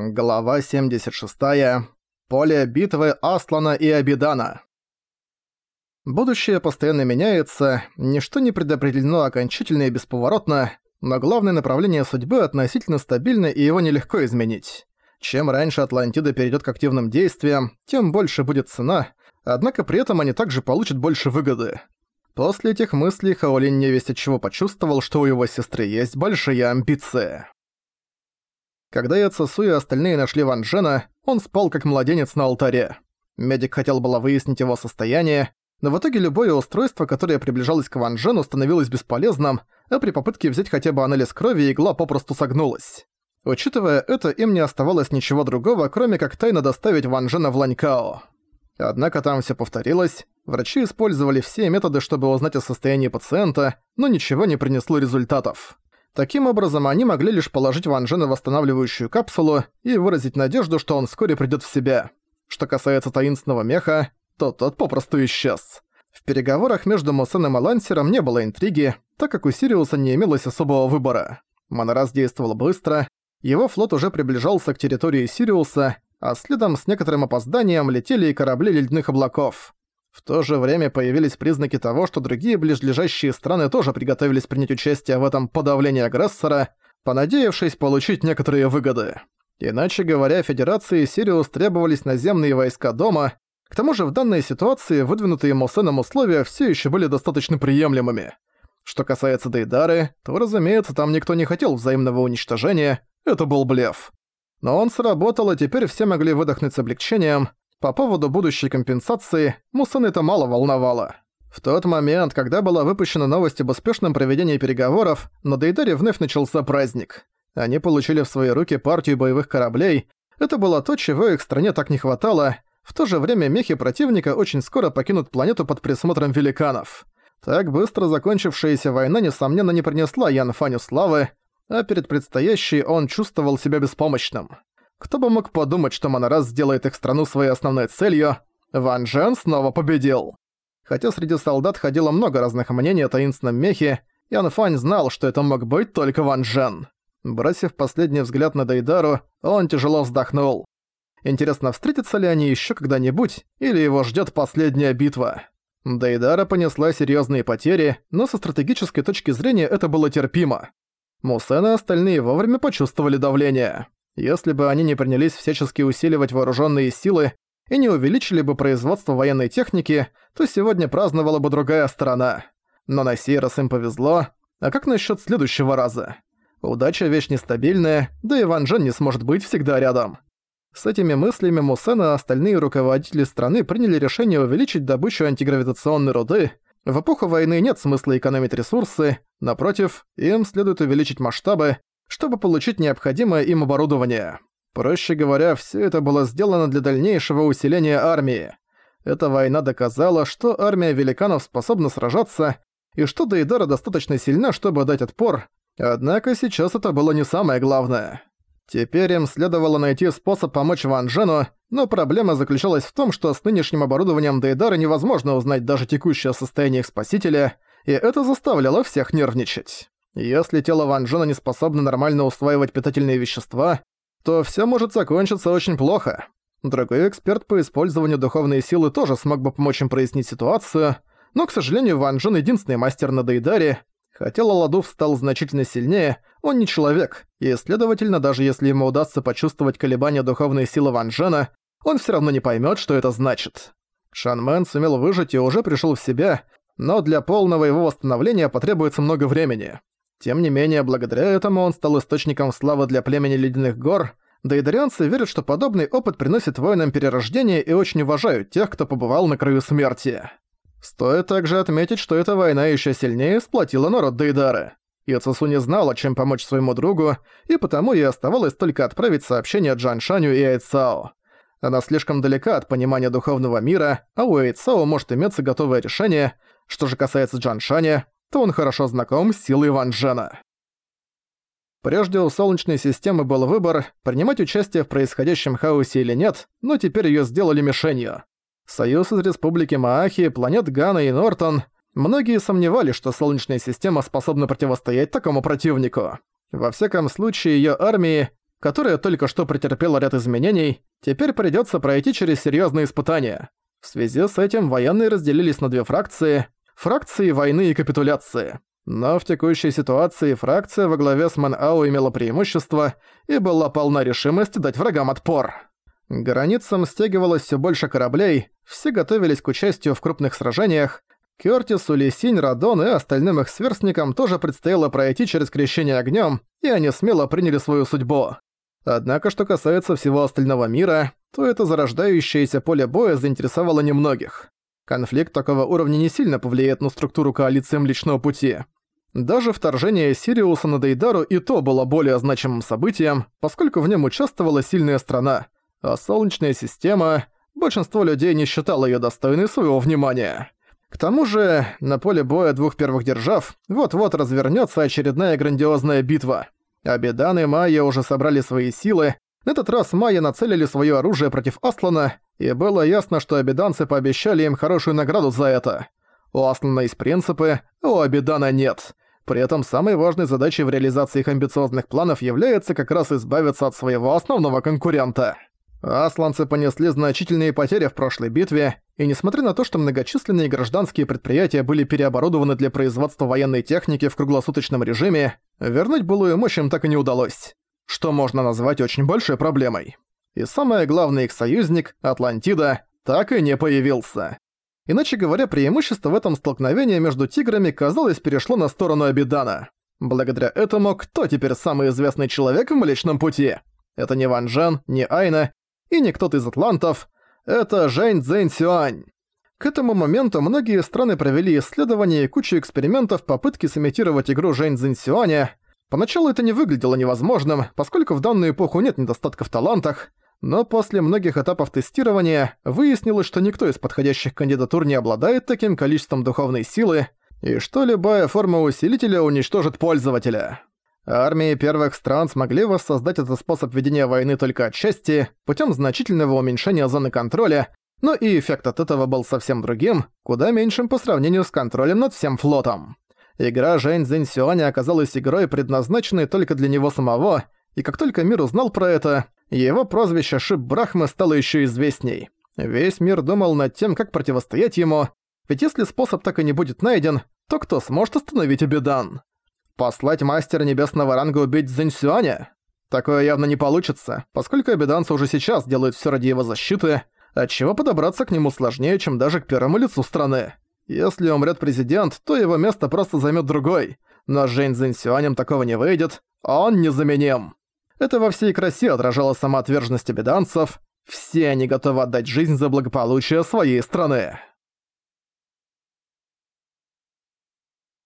Глава 76. Поле битвы Аслана и Абидана. Будущее постоянно меняется, ничто не предопределено окончательно и бесповоротно, но главное направление судьбы относительно стабильно и его нелегко изменить. Чем раньше Атлантида перейдет к активным действиям, тем больше будет цена, однако при этом они также получат больше выгоды. После этих мыслей Хаолин невесть от чего почувствовал, что у его сестры есть большие амбиции. Когда Яцесу и остальные нашли Ван Джена, он спал как младенец на алтаре. Медик хотел было выяснить его состояние, но в итоге любое устройство, которое приближалось к Ван Джену, становилось бесполезным, а при попытке взять хотя бы анализ крови игла попросту согнулась. Учитывая это, им не оставалось ничего другого, кроме как тайно доставить Ван Джена в Ланькао. Однако там все повторилось, врачи использовали все методы, чтобы узнать о состоянии пациента, но ничего не принесло результатов. Таким образом, они могли лишь положить Ван Джена восстанавливающую капсулу и выразить надежду, что он вскоре придёт в себя. Что касается таинственного меха, то тот попросту исчез. В переговорах между Мусеном и Лансером не было интриги, так как у Сириуса не имелось особого выбора. Монорас действовал быстро, его флот уже приближался к территории Сириуса, а следом с некоторым опозданием летели и корабли ледяных облаков. В то же время появились признаки того, что другие ближлежащие страны тоже приготовились принять участие в этом подавлении агрессора, понадеявшись получить некоторые выгоды. Иначе говоря, Федерации Сириус требовались наземные войска дома, к тому же в данной ситуации выдвинутые Мусеном условия все еще были достаточно приемлемыми. Что касается Дейдары, то, разумеется, там никто не хотел взаимного уничтожения, это был блеф. Но он сработал, и теперь все могли выдохнуть с облегчением, по поводу будущей компенсации Мусан это мало волновало. В тот момент, когда была выпущена новость об успешном проведении переговоров, на Дейдаре вновь начался праздник. Они получили в свои руки партию боевых кораблей. Это было то, чего их стране так не хватало. В то же время мехи противника очень скоро покинут планету под присмотром великанов. Так быстро закончившаяся война, несомненно, не принесла Ян Фаню славы, а перед предстоящей он чувствовал себя беспомощным. Кто бы мог подумать, что Монорас сделает их страну своей основной целью, Ван Джен снова победил. Хотя среди солдат ходило много разных мнений о таинственном мехе, Ян Фань знал, что это мог быть только Ван Джен. Бросив последний взгляд на Дейдару, он тяжело вздохнул. Интересно, встретятся ли они еще когда-нибудь, или его ждет последняя битва? Дейдара понесла серьезные потери, но со стратегической точки зрения это было терпимо. Мусен и остальные вовремя почувствовали давление. Если бы они не принялись всячески усиливать вооруженные силы и не увеличили бы производство военной техники, то сегодня праздновала бы другая сторона. Но на сей раз им повезло. А как насчет следующего раза? Удача вещь нестабильная, да и Ван Джен не сможет быть всегда рядом. С этими мыслями Мусена и остальные руководители страны приняли решение увеличить добычу антигравитационной руды. В эпоху войны нет смысла экономить ресурсы, напротив, им следует увеличить масштабы, чтобы получить необходимое им оборудование. Проще говоря, все это было сделано для дальнейшего усиления армии. Эта война доказала, что армия великанов способна сражаться, и что Дейдара достаточно сильна, чтобы дать отпор, однако сейчас это было не самое главное. Теперь им следовало найти способ помочь Ван Джену, но проблема заключалась в том, что с нынешним оборудованием Дейдара невозможно узнать даже текущее состояние их спасителя, и это заставляло всех нервничать. Если тело Ван Джена не способно нормально усваивать питательные вещества, то всё может закончиться очень плохо. Другой эксперт по использованию духовной силы тоже смог бы помочь им прояснить ситуацию, но, к сожалению, Ван Джен единственный мастер на Дейдаре. Хотя Лаладув стал значительно сильнее, он не человек, и, следовательно, даже если ему удастся почувствовать колебания духовной силы Ван Джена, он всё равно не поймёт, что это значит. Шанмен сумел выжить и уже пришёл в себя, но для полного его восстановления потребуется много времени. Тем не менее, благодаря этому он стал источником славы для племени Ледяных гор, да и дарианцы верят, что подобный опыт приносит воинам перерождение и очень уважают тех, кто побывал на краю смерти. Стоит также отметить, что эта война еще сильнее сплотила народ Дейдары. Яцесу не знала, чем помочь своему другу, и потому ей оставалось только отправить сообщение Джан Шаню и Айцао. Она слишком далека от понимания духовного мира, а у Айцао может иметься готовое решение. Что же касается Джан Шаня, то он хорошо знаком с силой Ван Джена. Прежде у Солнечной системы был выбор, принимать участие в происходящем хаосе или нет, но теперь её сделали мишенью. Союз из Республики Маахи, планет Гана и Нортон Многие сомневались, что Солнечная система способна противостоять такому противнику. Во всяком случае, её армии, которая только что претерпела ряд изменений, теперь придется пройти через серьезные испытания. В связи с этим военные разделились на две фракции – фракции войны и капитуляции. Но в текущей ситуации фракция во главе с Мэн Ау имела преимущество и была полна решимости дать врагам отпор. Границам стягивалось все больше кораблей, все готовились к участию в крупных сражениях. Кёртису, Лисинь, Радон и остальным их сверстникам тоже предстояло пройти через крещение огнем, и они смело приняли свою судьбу. Однако, что касается всего остального мира, то это зарождающееся поле боя заинтересовало немногих. Конфликт такого уровня не сильно повлияет на структуру коалиции Млечного Пути. Даже вторжение Сириуса на Дейдару и то было более значимым событием, поскольку в нем участвовала сильная страна, а Солнечная система, большинство людей не считало ее достойной своего внимания. К тому же, на поле боя двух первых держав вот-вот развернется очередная грандиозная битва. Абидан и Майя уже собрали свои силы, на этот раз Майя нацелили свое оружие против Аслана, и было ясно, что абиданцы пообещали им хорошую награду за это. У Аслана есть принципы, а у Абидана нет. При этом самой важной задачей в реализации их амбициозных планов является как раз избавиться от своего основного конкурента. Асланцы понесли значительные потери в прошлой битве, и несмотря на то, что многочисленные гражданские предприятия были переоборудованы для производства военной техники в круглосуточном режиме, вернуть былую мощь им так и не удалось, что можно назвать очень большой проблемой. И самое главное, их союзник, Атлантида, так и не появился. Иначе говоря, преимущество в этом столкновении между тиграми, казалось, перешло на сторону Абидана. Благодаря этому, кто теперь самый известный человек в Млечном Пути? Это не Ван Джен, не Айна и не кто-то из атлантов. Это Жэнь Цзэнь Сюань. К этому моменту многие страны провели исследования и кучу экспериментов в попытке сымитировать игру Жэнь Цзэнь Сюаня. Поначалу это не выглядело невозможным, поскольку в данную эпоху нет недостатка в талантах, но после многих этапов тестирования выяснилось, что никто из подходящих кандидатур не обладает таким количеством духовной силы, и что любая форма усилителя уничтожит пользователя. Армии первых стран смогли воссоздать этот способ ведения войны только отчасти, путем значительного уменьшения зоны контроля, но и эффект от этого был совсем другим, куда меньшим по сравнению с контролем над всем флотом. Игра Жэнь Цзинь Сюаня оказалась игрой, предназначенной только для него самого, и как только мир узнал про это, его прозвище Шип Брахмы стало еще известней. Весь мир думал над тем, как противостоять ему, ведь если способ так и не будет найден, то кто сможет остановить Абидан? Послать мастера небесного ранга убить Цзиньсюаня? Такое явно не получится, поскольку абиданцы уже сейчас делают все ради его защиты, отчего подобраться к нему сложнее, чем даже к первому лицу страны. Если умрет президент, то его место просто займет другой, но с Жень Цзиньсюанем такого не выйдет, он незаменим. Это во всей красе отражало самоотверженность обеданцев. Все они готовы отдать жизнь за благополучие своей страны.